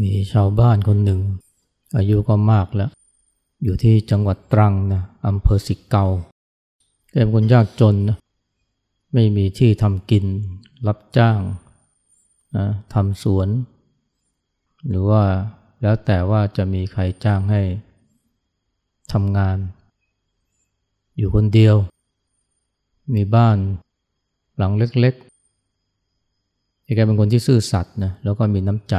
มีชาวบ้านคนหนึ่ง อายุก็มากแล้ว อยู่ที่จังหวัดตรังนะอำเภอสิกเกาแกเป็นคนยากจนนะไม่มีที่ทำกินรับจ้างนะทำสวน หรือว่าแล้วแต่ว่าจะมีใครจ้างให้ทำงาน อยู่คนเดียว มีบ้านหลังเล็กๆแกเป็นคนที่ซื่อสัตย์นะแล้วก็มีน้ำใจ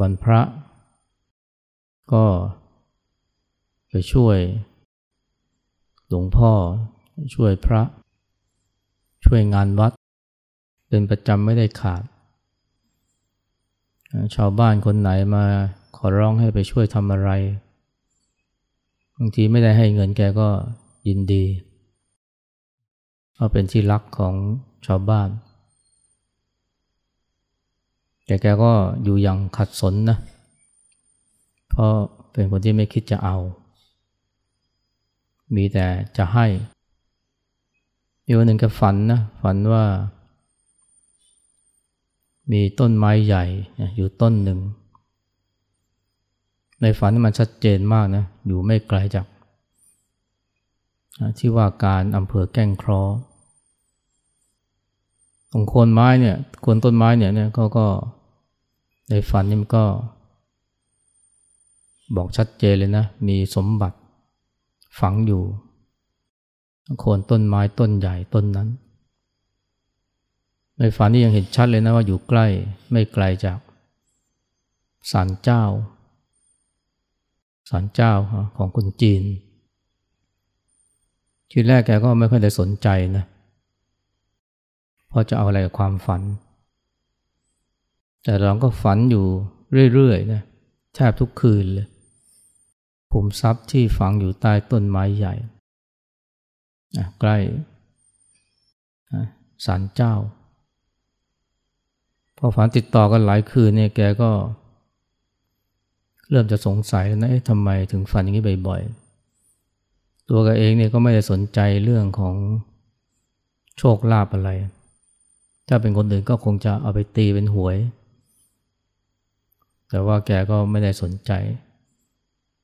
วันพระก็ไปช่วยหลวงพ่อช่วยพระ ช่วยงานวัด เป็นประจำไม่ได้ขาด ชาวบ้านคนไหนมาขอร้องให้ไปช่วยทำอะไรบางทีไม่ได้ให้เงินแกก็ยินดีเพราะเป็นที่รักของชาวบ้าน แต่แกก็อยู่อย่างขัดสนนะ เพราะเป็นคนที่ไม่คิดจะเอา มีแต่จะให้มีวันหนึ่งแกฝันนะฝันว่า มีต้นไม้ใหญ่อยู่ต้นหนึ่ง ในฝันนี่มันชัดเจนมากนะ อยู่ไม่ไกลจากที่ว่าการอำเภอแก้งครอตรงโคนไม้เนี่ยโคนต้นไม้เนี่ยเนี่ยเขาก็ ในฝันนี่มันก็ บอกชัดเจนเลยนะ มีสมบัติฝังอยู่โคนต้นไม้ต้นใหญ่ต้นนั้น ในฝันนี่ยังเห็นชัดเลยนะว่าอยู่ใกล้ไม่ไกลจากศาลเจ้าศาลเจ้าของคนจีน ทีแรกแกก็ไม่ค่อยได้สนใจนะเพราะจะเอาอะไรกับความฝัน แต่เราก็ฝันอยู่เรื่อยๆนะแทบทุกคืนเลยภูมิทรัพย์ที่ฝังอยู่ใต้ต้นไม้ใหญ่ ใกล้ศาลเจ้า พอฝันติดต่อกันหลายคืนเนี่ยแกก็ เริ่มจะสงสัยแล้วนะทำไมถึงฝันอย่างนี้บ่อยๆ ตัวกเองเนี่ยก็ไม่ได้สนใจเรื่องของโชคลาภอะไร ถ้าเป็นคนอื่นก็คงจะเอาไปตีเป็นหวย แต่ว่าแกก็ไม่ได้สนใจ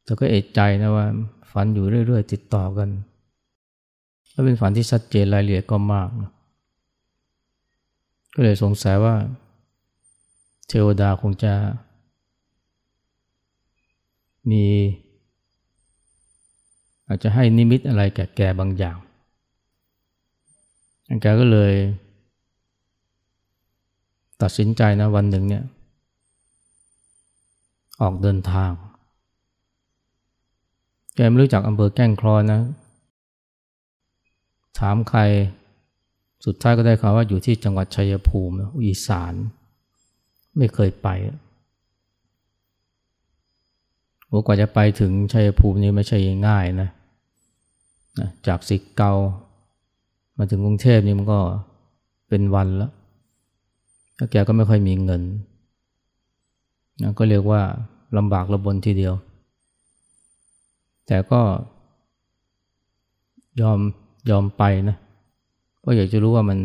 แต่ก็เอกใจนะว่า ฝันอยู่เรื่อยๆ ติดต่อกันแล้วเป็นฝันที่ชัดเจนรายละเอียดก็มากนะก็เลยสงสัยว่า เทวดาคงจะ มี อาจจะให้นิมิตอะไรแก่แกบางอย่างแกก็เลย ตัดสินใจนะวันหนึ่งเนี่ย ออกเดินทาง แกไม่รู้จักอำเภอแก้งคลอนนะ ถามใครสุดท้ายก็ได้ข่าวว่าอยู่ที่จังหวัดชัยภูมิอีสาน ไม่เคยไปโอกว่าจะไปถึงชัยภูมินี่ไม่ใช่ง่ายนะนะจากสิกเกามาถึงกรุงเทพนี่มันก็เป็นวันแล้วแล้วแกก็ไม่ค่อยมีเงินนะก็เรียกว่า ลำบากระบนทีเดียว แต่ก็ยอมยอมไปนะเพราะอยากจะรู้ว่ามัน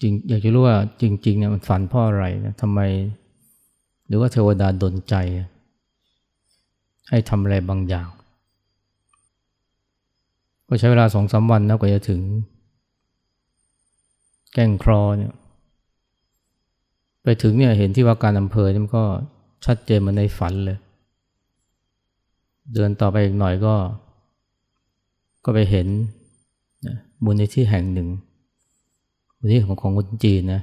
จริงอยากจะรู้ว่าจริงๆเนี่ยมันฝันเพราะอะไรนะทำไม หรือว่าเทวดาดลใจ ให้ทำอะไรบางอย่าง ก็ใช้เวลาสองสาวันนะกว่าจะถึง แก้งครอเนี่ย ไปถึงเนี่ยเห็นที่ว่าการอำเภอนี่มันก็ชัดเจนมาในฝันเลย เดินต่อไปอีกหน่อยก็ ก็ไปเห็นมูลนิธิแห่งหนึ่งมูลนิธิของของคนจีนนะ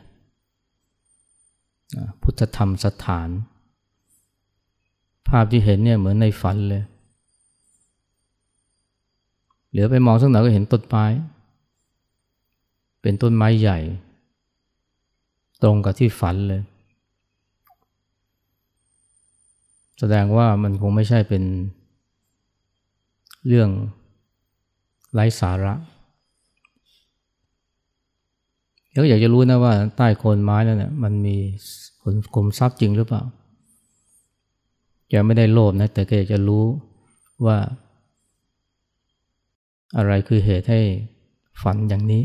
พุทธธรรมสถาน ภาพที่เห็นเนี่ยเหมือนในฝันเลยเหลือไปมองสักหน่อยก็เห็นต้นไม้ เป็นต้นไม้ใหญ่ ตรงกับที่ฝันเลย แสดงว่ามันคงไม่ใช่เป็นเรื่องไร้สาระเดี๋ยวอยากจะรู้นะว่าใต้โคนไม้นั่นเนี่ยมันมีผลกลมทรัพย์จริงหรือเปล่าแกไม่ได้โลภนะ แต่แกอยากจะรู้ว่า อะไรคือเหตุให้ฝันอย่างนี้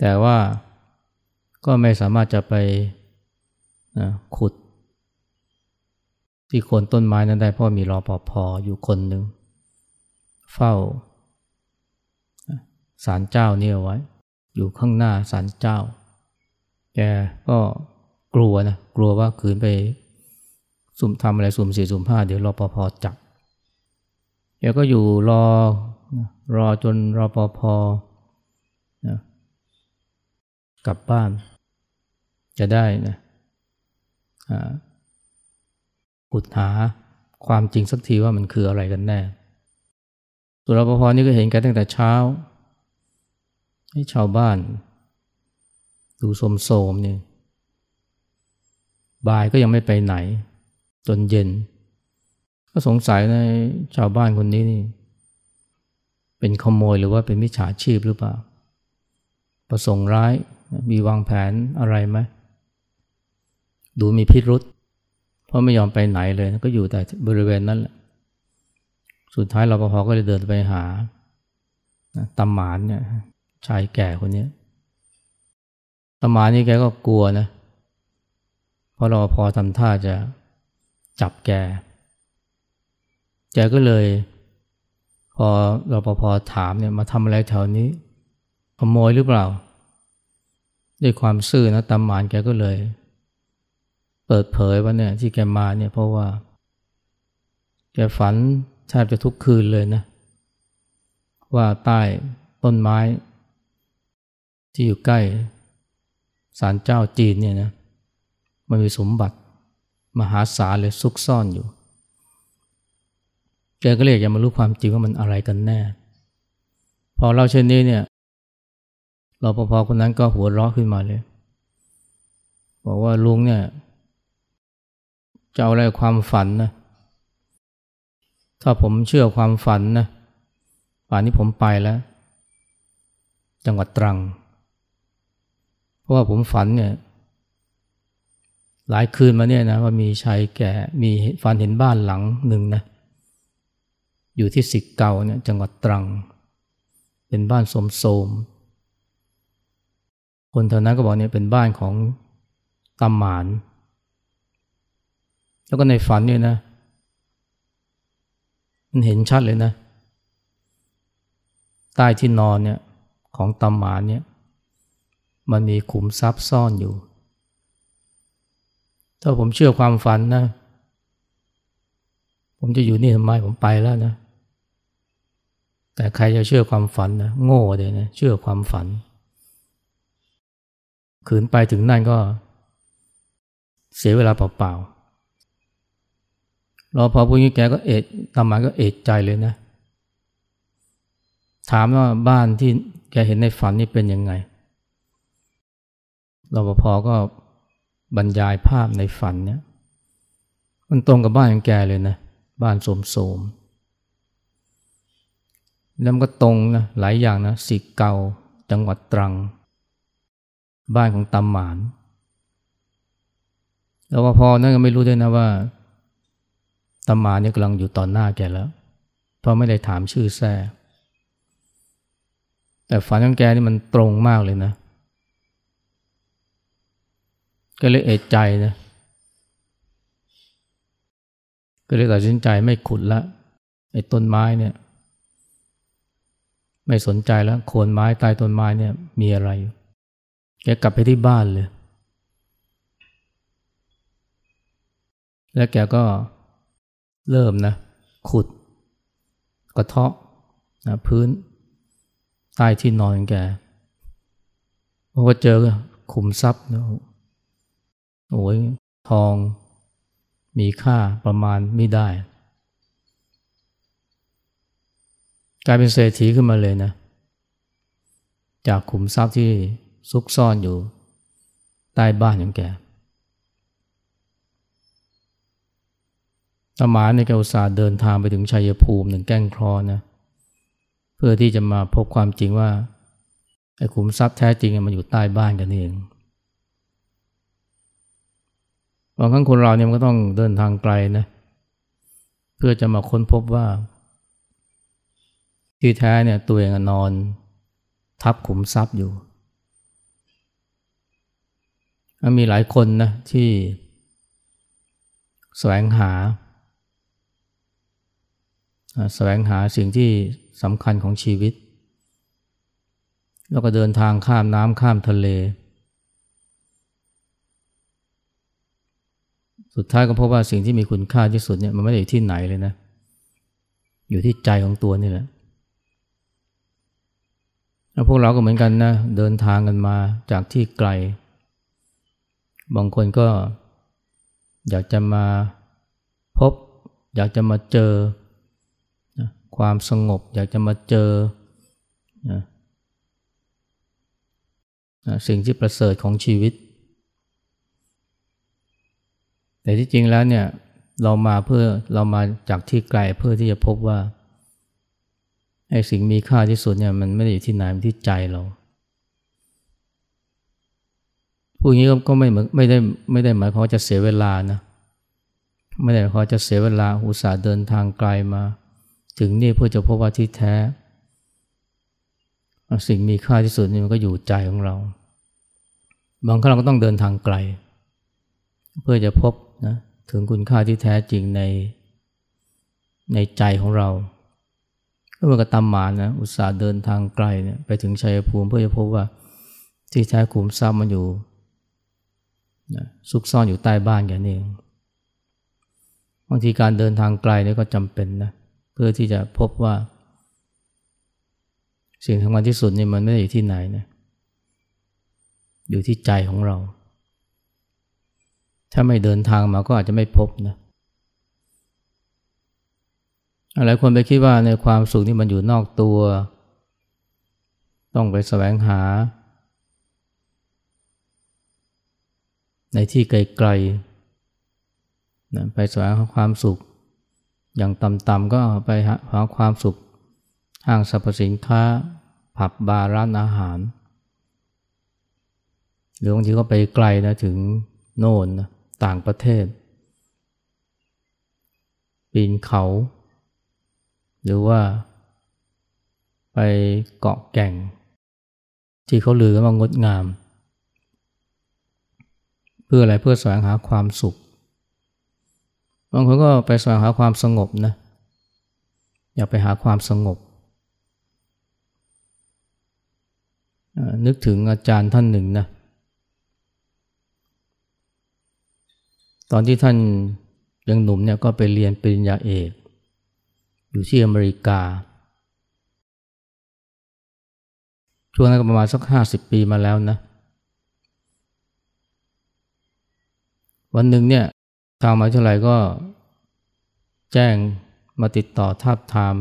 แต่ว่าก็ไม่สามารถจะไปนะขุด ที่โคนต้นไม้นั้นได้เพราะมีรอปภอยู่คนหนึ่งเฝ้าศาลเจ้าเนี่เอาไว้ อยู่ข้างหน้าศาลเจ้า แกก็กลัวนะ กลัวว่าขืนไปสุ่มทำอะไรสุ่มสี่สุ่มห้าเดี๋ยวรอปภจับแกก็อยู่รอรอจนรอปภ กลับบ้าน จะได้นะขุดหาความจริงสักทีว่ามันคืออะไรกันแน่ตัวรปภนี่ก็เห็นกันตั้งแต่เช้า ให้ชาวบ้าน ดูสมโสมเนี่ยบ่ายก็ยังไม่ไปไหน จนเย็น ก็สงสัยในชาวบ้านคนนี้นี่ เป็นขโมยหรือว่าเป็นมิจฉาชีพหรือเปล่า ประสงค์ร้าย มีวางแผนอะไรไหมดูมีพิรุษเพราะไม่ยอมไปไหนเลย ก็อยู่แต่บริเวณนั้นแหละสุดท้ายรปภก็เลยเดินไปหาตำหมานเนี่ยชายแก่คนนี้ตำหมานนี่แกก็กลัวนะเพราะรปภทำท่าจะจับแกแกก็เลย พอรปภถามเนี่ยมาทำอะไรแถวนี้ขโมยหรือเปล่า ด้วยความซื่อนะตำหมานแกก็เลย เปิดเผยว่าเนี่ยที่แกมาเนี่ยเพราะว่า แกฝันแทบจะทุกคืนเลยนะ ว่าใต้ต้นไม้ ที่อยู่ใกล้ศาลเจ้าจีนเนี่ยนะมันมีสมบัติมหาศาลเลยซุกซ่อนอยู่ แกก็เลยอยากมารู้ความจริงว่ามันอะไรกันแน่ พอเราเช่นนี้เนี่ย รปภคนนั้นก็หัวเราะขึ้นมาเลย บอกว่าลุงเนี่ยจะเอาอะไรความฝันนะถ้าผมเชื่อความฝันนะป่านนี้ผมไปแล้ว จังหวัดตรัง เพราะว่าผมฝันเนี่ย หลายคืนมาเนี่ยนะว่ามีชายแก่มีฝันเห็นบ้านหลังหนึ่งนะอยู่ที่สิกเกาเนี่ยจังหวัดตรัง เป็นบ้านสมโสม คนแถวนั้นก็บอกเนี่ยเป็นบ้านของตำหมาน แล้วก็ในฝันเนี่ยนะ มันเห็นชัดเลยนะ ใต้ที่นอนเนี่ยของตำหมานเนี่ย มันมีขุมทรัพย์ซ่อนอยู่ ถ้าผมเชื่อความฝันนะ ผมจะอยู่นี่ทำไมผมไปแล้วนะ แต่ใครจะเชื่อความฝันนะ โง่เลยนะ เชื่อความฝัน ขืนไปถึงนั่นก็เสียเวลาเปล่าๆรอพอพูดงี้แกก็เอดตามมาก็เอดใจเลยนะ ถามว่าบ้านที่แกเห็นในฝันนี่เป็นยังไงรปภก็บรรยายภาพในฝันเนี่ย มันตรงกับบ้านของแกเลยนะ บ้านโสมโสมแล้วมันก็ตรงนะหลายอย่างนะสิเกาจังหวัดตรัง บ้านของตำหมานรปภนั่นก็ไม่รู้ด้วยนะว่าตำหมานเนี่ยกำลังอยู่ต่อหน้าแกแล้ว เพราะไม่ได้ถามชื่อแท้แต่ฝันของแกนี่มันตรงมากเลยนะ ก็เลยเอะใจนะ ก็เลยตัดสินใจไม่ขุดละไอ้ต้นไม้เนี่ย ไม่สนใจแล้วโคนไม้ใต้ต้นไม้เนี่ยมีอะไร แกกลับไปที่บ้านเลย แล้วแกก็เริ่มนะ ขุด กระเทาะนะพื้น ใต้ที่นอนแกเพราะว่าเจอขุมทรัพย์นะโอ้ยทองมีค่าประมาณไม่ได้ กลายเป็นเศรษฐีขึ้นมาเลยนะ จากขุมทรัพย์ที่ ซุกซ่อนอยู่ใต้บ้านของแกตมาในแกอุตส่าห์เดินทางไปถึงชัยภูมิหนึ่งแก้งครอนะ เพื่อที่จะมาพบความจริงว่าไอ้ขุมทรัพย์แท้จริงมันอยู่ใต้บ้านกันเองบางครั้งคนเราเนี่ยมันก็ต้องเดินทางไกลนะเพื่อจะมาค้นพบว่า ที่แท้เนี่ยตัวเองนอน ทับขุมทรัพย์อยู่ มีหลายคนนะที่แสวงหาแสวงหาสิ่งที่สำคัญของชีวิต แล้วก็เดินทางข้ามน้ำข้ามทะเล สุดท้ายก็พบว่าสิ่งที่มีคุณค่าที่สุดเนี่ยมันไม่ได้อยู่ที่ไหนเลยนะ อยู่ที่ใจของตัวนี่แหละแล้วพวกเราก็เหมือนกันนะ เดินทางกันมาจากที่ไกล บางคนก็อยากจะมาพบ อยากจะมาเจอนะความสงบ อยากจะมาเจอนะนะสิ่งที่ประเสริฐของชีวิต แต่ที่จริงแล้วเนี่ยเรามาเพื่อเรามาจากที่ไกลเพื่อที่จะพบว่าไอ้สิ่งมีค่าที่สุดเนี่ยมันไม่ได้อยู่ที่ไหนมันที่ใจเรา พูดอย่างนี้ก็ไม่ไม่ได้ไม่ได้หมายความว่าจะเสียเวลานะไม่ได้หมายความจะเสียเวลาอุตส่าห์เดินทางไกลมา ถึงนี่เพื่อจะพบว่าที่แท้ สิ่งมีค่าที่สุดนี่มันก็อยู่ใจของเรา บางครั้งเราก็ต้องเดินทางไกล เพื่อจะพบนะถึงคุณค่าที่แท้จริงในในใจของเราก็เหมือนกับตามหมานะอุตส่าห์เดินทางไกลเนี่ยไปถึงชัยภูมิเพื่อจะพบว่าที่แท้ขุมทรัพย์มันอยู่ นะซุกซ่อนอยู่ใต้บ้านแกนี่เองบางทีการเดินทางไกลนี่ก็จำเป็นนะเพื่อที่จะพบว่า สิ่งสำคัญที่สุดนี่มันไม่ได้อยู่ที่ไหนนะอยู่ที่ใจของเรา ถ้าไม่เดินทางมาก็อาจจะไม่พบนะหลายคนไปคิดว่าในความสุขที่มันอยู่นอกตัว ต้องไปแสวงหา ในที่ไกลๆนะไปแสวงหาความสุข อย่างต่ำๆก็ไปหาความสุข ห้างสรรพสินค้า ผับบาร์ร้านอาหาร หรือบางทีก็ไปไกลนะถึงโน่นนะต่างประเทศ ปีนเขา หรือว่า ไปเกาะแก่ง ที่เขาลือกันว่างดงาม เพื่ออะไรเพื่อแสวงหาความสุขบางคนก็ไปแสวงหาความสงบนะอยากไปหาความสงบ นึกถึงอาจารย์ท่านหนึ่งนะตอนที่ท่านยังหนุ่มเนี่ยก็ไปเรียนปริญญาเอก อยู่ที่อเมริกา ช่วงนั้นก็ประมาณสักห้าสิบปีมาแล้วนะ วันหนึ่งเนี่ยทางมหาวิทยาลัยก็แจ้งมาติดต่อทาบทาม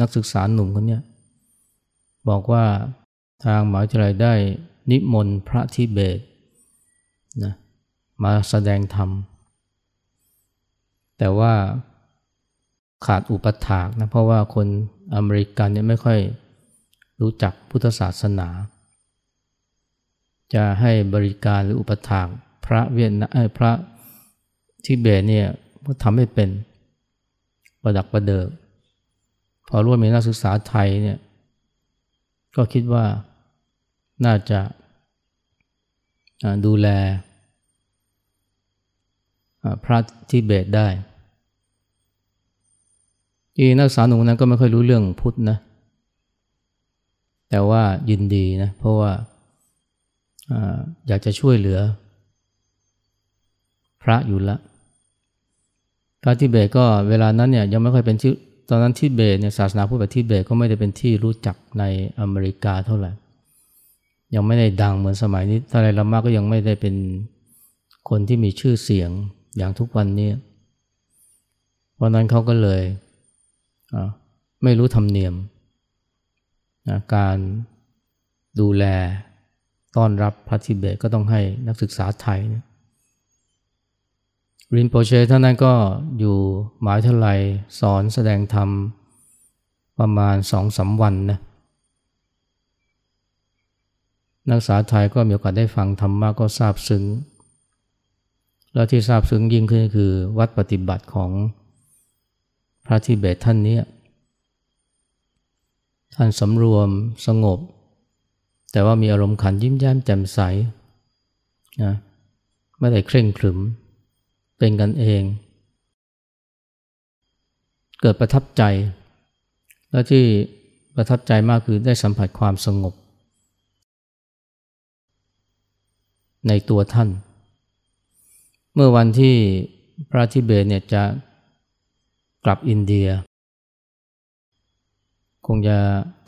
นักศึกษาหนุ่มคนนี้บอกว่าทางมหาวิทยาลัยได้นิมนต์พระทิเบตนะมาแสดงธรรม แต่ว่าขาดอุปถากนะเพราะว่าคนอเมริกันเนี่ยไม่ค่อยรู้จักพุทธศาสนา จะให้บริการหรืออุปถาก พระเวียนนะพระทิเบตเนี่ยก็ทำให้เป็นประดักประเดิกพอรู้ว่ามีนักศึกษาไทยเนี่ยก็คิดว่าน่าจะดูแลพระทิเบตได้ที่นักศึกษาหนุ่มนั้นก็ไม่ค่อยรู้เรื่องพุทธนะ แต่ว่ายินดีนะ เพราะว่าอยากจะช่วยเหลือ ระอยู่ละพระทิเบตก็เวลานั้นเนี่ยยังไม่ค่อยเป็นที่ตอนนั้นทิเบตเนี่ยศาสนาพุทธแบบทิเบตก็ไม่ได้เป็นที่รู้จักในอเมริกาเท่าไหร่ยังไม่ได้ดังเหมือนสมัยนี้ทาไรลามาก็ยังไม่ได้เป็นคนที่มีชื่อเสียงอย่างทุกวันนี้เพราะนั้นเขาก็เลยไม่รู้ธรรมเนียมนะการดูแลต้อนรับพระทิเบตก็ต้องให้นักศึกษาไทยนะ รินโปเชท่านนั้นก็อยู่หมายทลายสอนแสดงธรรมประมาณสองสาวันนะนักศึกษาไทยก็มีโอกาสได้ฟังธรรมะก็ทราบซึ้ง แล้วที่ทราบซึ้งยิ่งขึ้นคือวัดปฏิบัติของพระทิเบตท่านนี้ท่านสำรวมสงบ แต่ว่ามีอารมณ์ขันยิ้มแย้มแจ่มใสนะไม่ได้เคร่งขรึม เป็นกันเอง เกิดประทับใจ และที่ประทับใจมากคือได้สัมผัสความสงบ ในตัวท่าน เมื่อวันที่พระทิเบตเนี่ยจะกลับอินเดีย คงจะ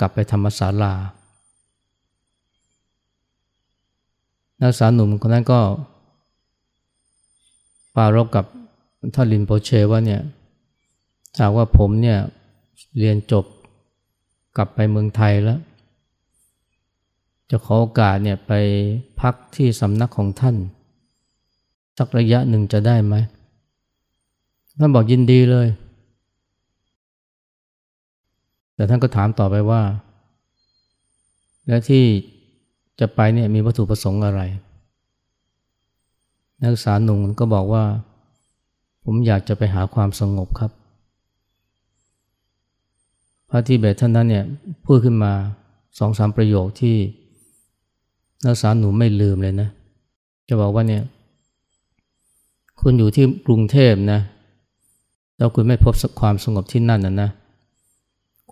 กลับไปธรรมศาลานักศึกษาหนุ่มคนนั้นก็ ปารบกับท่านลินโปเชว่าเนี่ยหากว่าผมเนี่ยเรียนจบกลับไปเมืองไทยแล้ว จะขอโอกาสเนี่ยไปพักที่สำนักของท่าน สักระยะหนึ่งจะได้ไหมท่านบอกยินดีเลย แต่ท่านก็ถามต่อไปว่า แล้วที่จะไปเนี่ยมีวัตถุประสงค์อะไร นักศึกษาหนุ่มก็บอกว่า ผมอยากจะไปหาความสงบครับ พระที่เบตท่านนั้นเนี่ยพูดขึ้นมาสองสามประโยคที่นักศึกษาหนุ่มไม่ลืมเลยนะ จะบอกว่าเนี่ยคุณอยู่ที่กรุงเทพนะแล้วคุณไม่พบความสงบที่นั่นนะนะ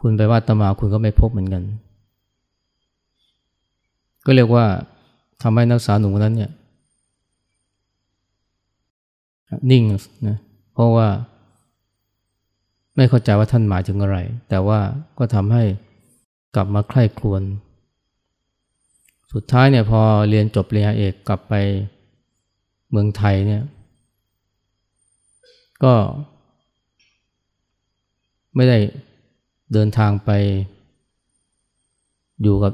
คุณไปว่าตมาคุณก็ไม่พบเหมือนกัน ก็เรียกว่าทำให้นักศึกษาหนุ่มคนนั้นเนี่ย นิ่งนะเพราะว่าไม่เข้าใจว่าท่านหมายถึงอะไร แต่ว่าก็ทำให้กลับมาใคร่ครวญสุดท้ายเนี่ยพอเรียนจบเรียนเอกกลับไปเมืองไทยเนี่ย ก็ไม่ได้เดินทางไปอยู่กับ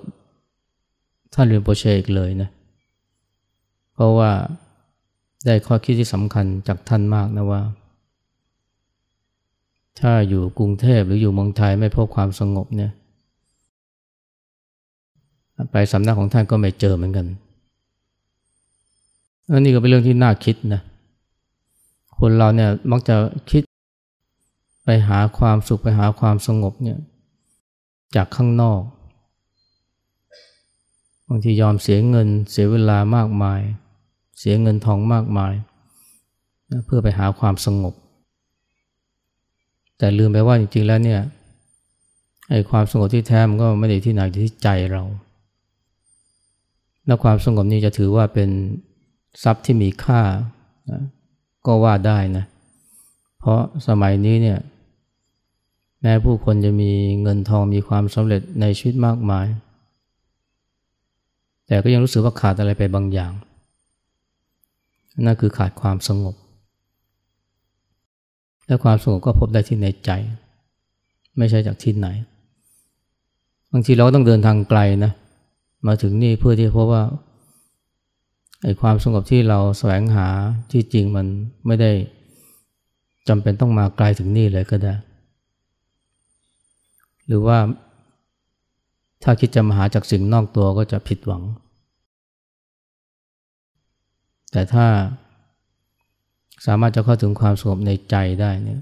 ท่านเรียนโปรเชอีกเลยนะ เพราะว่า ได้ข้อคิดที่สำคัญจากท่านมากนะว่า ถ้าอยู่กรุงเทพหรืออยู่เมืองไทยไม่พบความสงบเนี่ยไปสำนักของท่านก็ไม่เจอเหมือนกันอันนี้ก็เป็นเรื่องที่น่าคิดนะ คนเราเนี่ยมักจะคิดไปหาความสุขไปหาความสงบเนี่ยจากข้างนอก บางทียอมเสียเงินเสียเวลามากมาย เสียเงินทองมากมายเพื่อไปหาความสงบ แต่ลืมไปว่าจริงๆแล้วเนี่ยไอ้ความสงบที่แท้มันก็ไม่ได้ที่ไหนที่ใจเราและความสงบนี้จะถือว่าเป็นทรัพย์ที่มีค่าก็ว่าได้นะ เพราะสมัยนี้เนี่ยแม้ผู้คนจะมีเงินทองมีความสำเร็จในชีวิตมากมาย แต่ก็ยังรู้สึกว่าขาดอะไรไปบางอย่าง นั่นคือขาดความสงบ และความสงบก็พบได้ที่ในใจ ไม่ใช่จากที่ไหน บางทีเราต้องเดินทางไกลนะ มาถึงนี่เพื่อที่พบว่าไอ้ความสงบที่เราแสวงหาที่จริงมันไม่ได้จำเป็นต้องมาไกลถึงนี่เลยก็ได้ หรือว่าถ้าคิดจะมาหาจากสิ่งนอกตัวก็จะผิดหวัง แต่ถ้าสามารถจะเข้าถึงความสงบในใจได้เนี่ย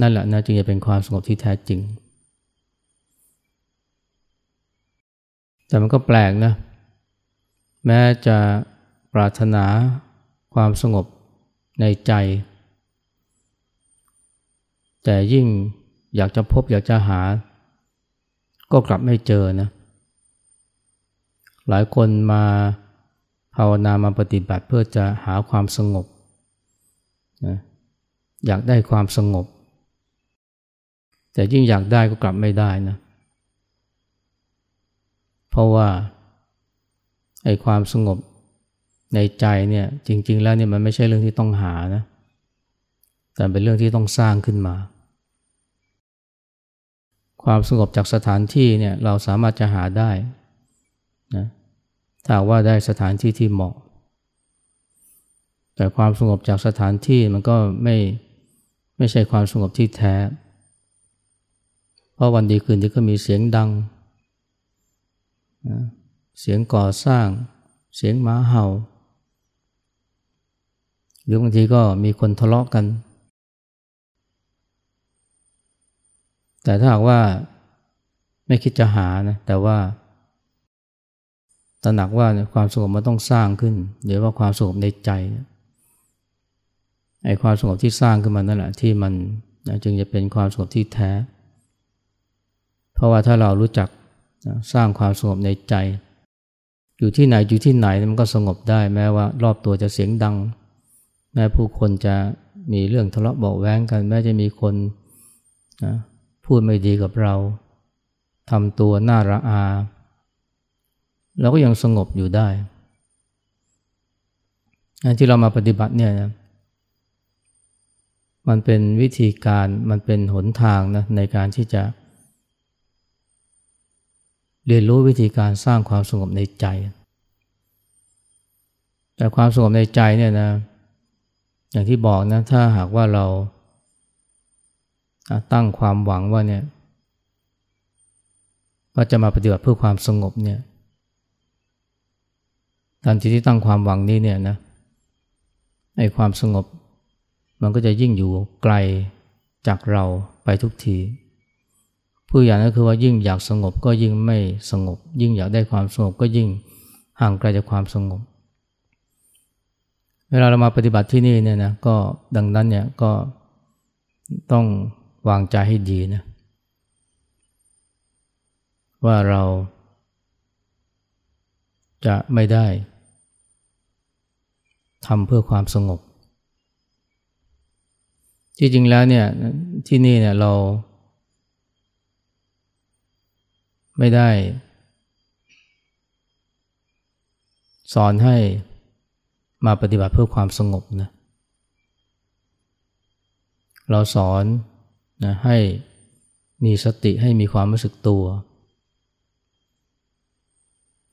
นั่นแหละนะจึงจะเป็นความสงบที่แท้จริง แต่มันก็แปลกนะ แม้จะปรารถนาความสงบในใจ แต่ยิ่งอยากจะพบอยากจะหา ก็กลับไม่เจอนะ หลายคนมาภาวนามาปฏิบัติเพื่อจะหาความสงบนะอยากได้ความสงบ แต่ยิ่งอยากได้ก็กลับไม่ได้นะ เพราะว่าไอ้ความสงบในใจเนี่ยจริง ๆ แล้วเนี่ยมันไม่ใช่เรื่องที่ต้องหานะ แต่เป็นเรื่องที่ต้องสร้างขึ้นมา ความสงบจากสถานที่เนี่ยเราสามารถจะหาได้ ถ้าว่าได้สถานที่ที่เหมาะ แต่ความสงบจากสถานที่มันก็ไม่ไม่ใช่ความสงบที่แท้ เพราะวันดีคืนดีก็มีเสียงดัง เสียงก่อสร้าง เสียงหมาเห่า หรือบางทีก็มีคนทะเลาะกัน แต่ถ้าหากว่าไม่คิดจะหานะ แต่ว่า ตระหนักว่าความสงบมันต้องสร้างขึ้น หรือว่าความสงบในใจไอ้ความสงบที่สร้างขึ้นมานั่นแหละที่มันจึงจะเป็นความสงบที่แท้ เพราะว่าถ้าเรารู้จักสร้างความสงบในใจ อยู่ที่ไหนอยู่ที่ไหนมันก็สงบได้แม้ว่ารอบตัวจะเสียงดัง แม้ผู้คนจะมีเรื่องทะเลาะเบาแว้งกัน แม้จะมีคนนะพูดไม่ดีกับเราทำตัวน่าระอา เราก็ยังสงบอยู่ได้ที่เรามาปฏิบัติเนี่ยนะมันเป็นวิธีการมันเป็นหนทางนะในการที่จะ เรียนรู้วิธีการสร้างความสงบในใจ แต่ความสงบในใจเนี่ยนะ อย่างที่บอกนะถ้าหากว่าเราตั้งความหวังว่าเนี่ยว่าจะมาปฏิบัติเพื่อความสงบเนี่ย ทันทีที่ตั้งความหวังนี้เนี่ยนะไอ้ความสงบ มันก็จะยิ่งอยู่ไกลจากเราไปทุกทีผู้อย่างก็คือว่ายิ่งอยากสงบก็ยิ่งไม่สงบ ยิ่งอยากได้ความสงบก็ยิ่งห่างไกลจากความสงบ เวลาเรามาปฏิบัติที่นี่เนี่ยนะก็ดังนั้นเนี่ยก็ต้องวางใจให้ดีนะว่าเราจะไม่ได้ ทำเพื่อความสงบที่จริงแล้วเนี่ยที่นี่เนี่ยเรา ไม่ได้ สอนให้มาปฏิบัติเพื่อความสงบนะเราสอนนะให้มีสติให้มีความรู้สึกตัว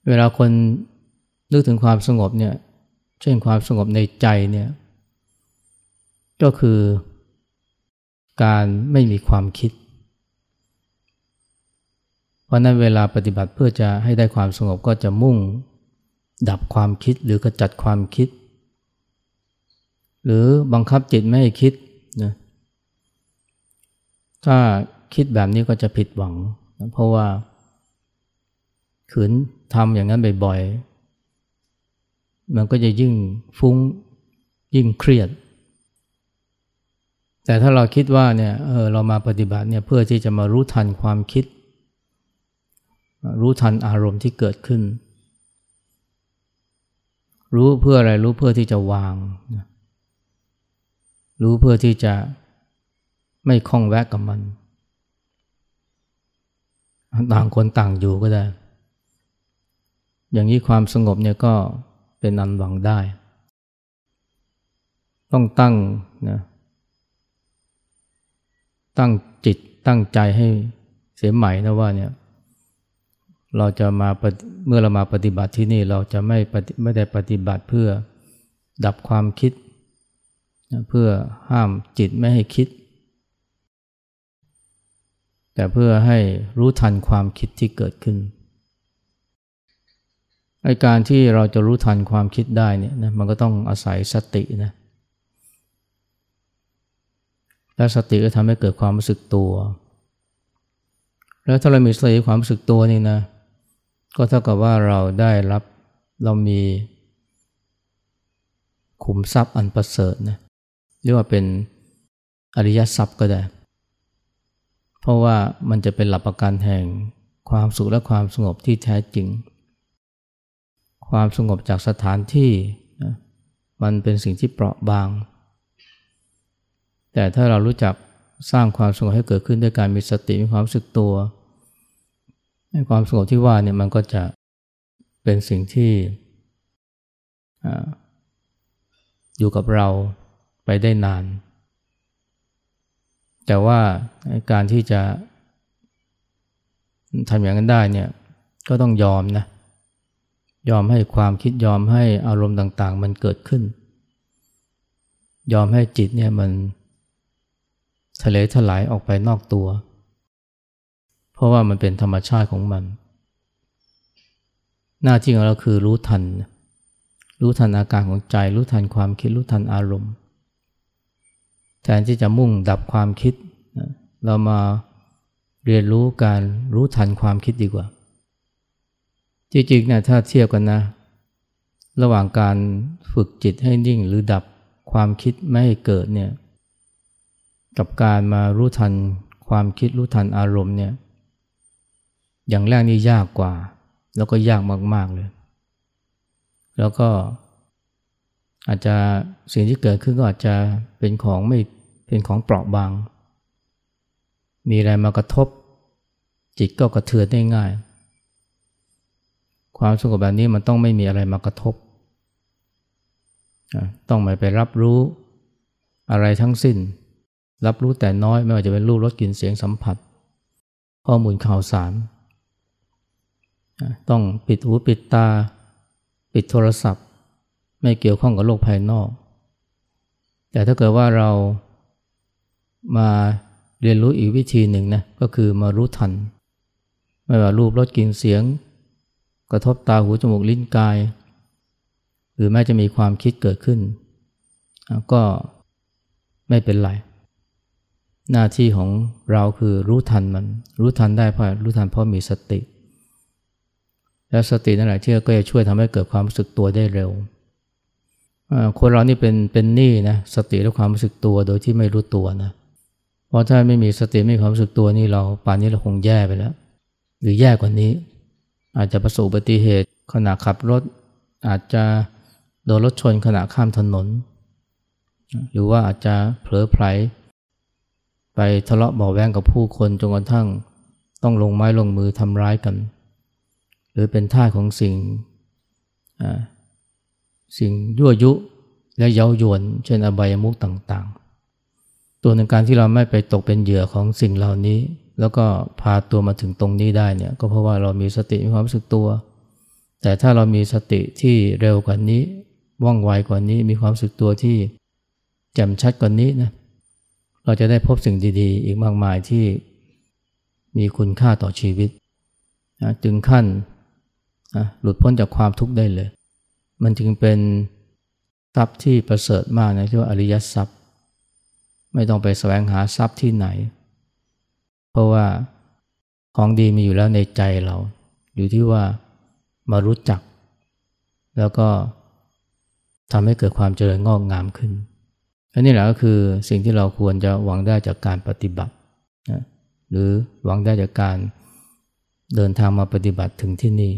เวลาคนนึกถึงความสงบเนี่ย เช่นความสงบในใจเนี่ยก็คือการไม่มีความคิด เพราะนั้นเวลาปฏิบัติเพื่อจะให้ได้ความสงบก็จะมุ่งดับความคิดหรือกระจัดความคิด หรือบังคับจิตไม่ให้คิดนะถ้าคิดแบบนี้ก็จะผิดหวังนะเพราะว่าขืนทำอย่างนั้นบ่อย มันก็จะยิ่งฟุ้งยิ่งเครียด แต่ถ้าเราคิดว่าเนี่ยเออเรามาปฏิบัติเนี่ยเพื่อที่จะมารู้ทันความคิด รู้ทันอารมณ์ที่เกิดขึ้น รู้เพื่ออะไรรู้เพื่อที่จะวาง รู้เพื่อที่จะไม่คล้องแวะกับมัน ต่างคนต่างอยู่ก็ได้ อย่างนี้ความสงบเนี่ยก็ เป็นอันหวังได้ ต้องตั้งนะตั้งจิตตั้งใจให้เสียใหม่นะว่าเนี่ยเราจะมาเมื่อเรามาปฏิบัติที่นี่เราจะไม่ไม่ได้ปฏิบัติเพื่อดับความคิด เพื่อห้ามจิตไม่ให้คิด แต่เพื่อให้รู้ทันความคิดที่เกิดขึ้น ไอการที่เราจะรู้ทันความคิดได้เนี่ยนะมันก็ต้องอาศัยสตินะและสติก็ทำให้เกิดความรู้สึกตัว แล้วถ้าเรามีสติความรู้สึกตัวนี่นะก็เท่ากับว่าเราได้รับเรามี ขุมทรัพย์อันประเสริฐนะเรียกว่าเป็นอริยทรัพย์ก็ได้ เพราะว่ามันจะเป็นหลักประกันแห่งความสุขและความสงบที่แท้จริง ความสงบจากสถานที่นะมันเป็นสิ่งที่เปราะบาง แต่ถ้าเรารู้จักสร้างความสงบให้เกิดขึ้นด้วยการมีสติมีความรู้สึกตัวความสงบที่ว่าเนี่ยมันก็จะเป็นสิ่งที่อยู่กับเราไปได้นาน แต่ว่าการที่จะทำอย่างนั้นได้เนี่ยก็ต้องยอมนะ ยอมให้ความคิดยอมให้อารมณ์ต่างๆ มันเกิดขึ้น ยอมให้จิตเนี่ยมันทะเลถลายออกไปนอกตัว เพราะว่ามันเป็นธรรมชาติของมัน หน้าที่ของเราคือรู้ทัน รู้ทันอาการของใจ รู้ทันความคิด รู้ทันอารมณ์ แทนที่จะมุ่งดับความคิด เรามาเรียนรู้การรู้ทันความคิดดีกว่า จริงๆนะถ้าเทียบกันนะ ระหว่างการฝึกจิตให้นิ่งหรือดับความคิดไม่ให้เกิดเนี่ยกับการมารู้ทันความคิดรู้ทันอารมณ์เนี่ยอย่างแรกนี่ยากกว่า แล้วก็ยากมากๆเลย แล้วก็อาจจะสิ่งที่เกิดขึ้นก็อาจจะเป็นของไม่เป็นของเปราะบาง มีอะไรมากระทบ จิตก็กระเทือนได้ง่าย ความสงบแบบนี้มันต้องไม่มีอะไรมากระทบ ต้องไม่ไปรับรู้อะไรทั้งสิ้น รับรู้แต่น้อยไม่ว่าจะเป็นรูปรสกลิ่นเสียงสัมผัส ข้อมูลข่าวสาร ต้องปิดหูปิดตา ปิดโทรศัพท์ ไม่เกี่ยวข้องกับโลกภายนอก แต่ถ้าเกิดว่าเรามาเรียนรู้อีกวิธีหนึ่งนะก็คือมารู้ทัน ไม่ว่ารูปรสกลิ่นเสียง กระทบตาหูจมูกลิ้นกาย หรือแม้จะมีความคิดเกิดขึ้น ก็ไม่เป็นไร หน้าที่ของเราคือรู้ทันมัน รู้ทันได้เพราะรู้ทันเพราะมีสติ และสตินั่นแหละที่ก็จะช่วยทำให้เกิดความรู้สึกตัวได้เร็ว คนเรานี่เป็นเป็นหนี้นะสติและความรู้สึกตัวโดยที่ไม่รู้ตัวนะเพราะถ้าไม่มีสติไม่มีความรู้สึกตัวนี่เราป่านนี้เราคงแย่ไปแล้ว หรือแย่กว่านี้ อาจจะประสบอุบัติเหตุขณะขับรถ อาจจะโดนรถชนขณะข้ามถนน หรือว่าอาจจะเผลอไผลไปทะเลาะเบาแวงกับผู้คนจนกระทั่งต้องลงไม้ลงมือทำร้ายกัน หรือเป็นท่าของสิ่งสิ่งยั่วยุและเย้ายวน เช่นอบายมุกต่างๆ ตัวหนึ่งการที่เราไม่ไปตกเป็นเหยื่อของสิ่งเหล่านี้ แล้วก็พาตัวมาถึงตรงนี้ได้เนี่ยก็เพราะว่าเรามีสติมีความรู้สึกตัว แต่ถ้าเรามีสติที่เร็วกว่านี้ว่องไวกว่านี้มีความรู้สึกตัวที่แจ่มชัดกว่านี้นะเราจะได้พบสิ่งดีๆ อีกมากมายที่มีคุณค่าต่อชีวิตนะจึงขั้นนะหลุดพ้นจากความทุกข์ได้เลย มันจึงเป็นทรัพย์ที่ประเสริฐมากนะที่ว่าอริยทรัพย์ ไม่ต้องไปแสวงหาทรัพย์ที่ไหน เพราะว่าของดีมีอยู่แล้วในใจเรา อยู่ที่ว่ามารู้จัก แล้วก็ทำให้เกิดความเจริญงอกงามขึ้นอันนี้แหละก็คือสิ่งที่เราควรจะหวังได้จากการปฏิบัตินะหรือหวังได้จากการเดินทางมาปฏิบัติถึงที่นี่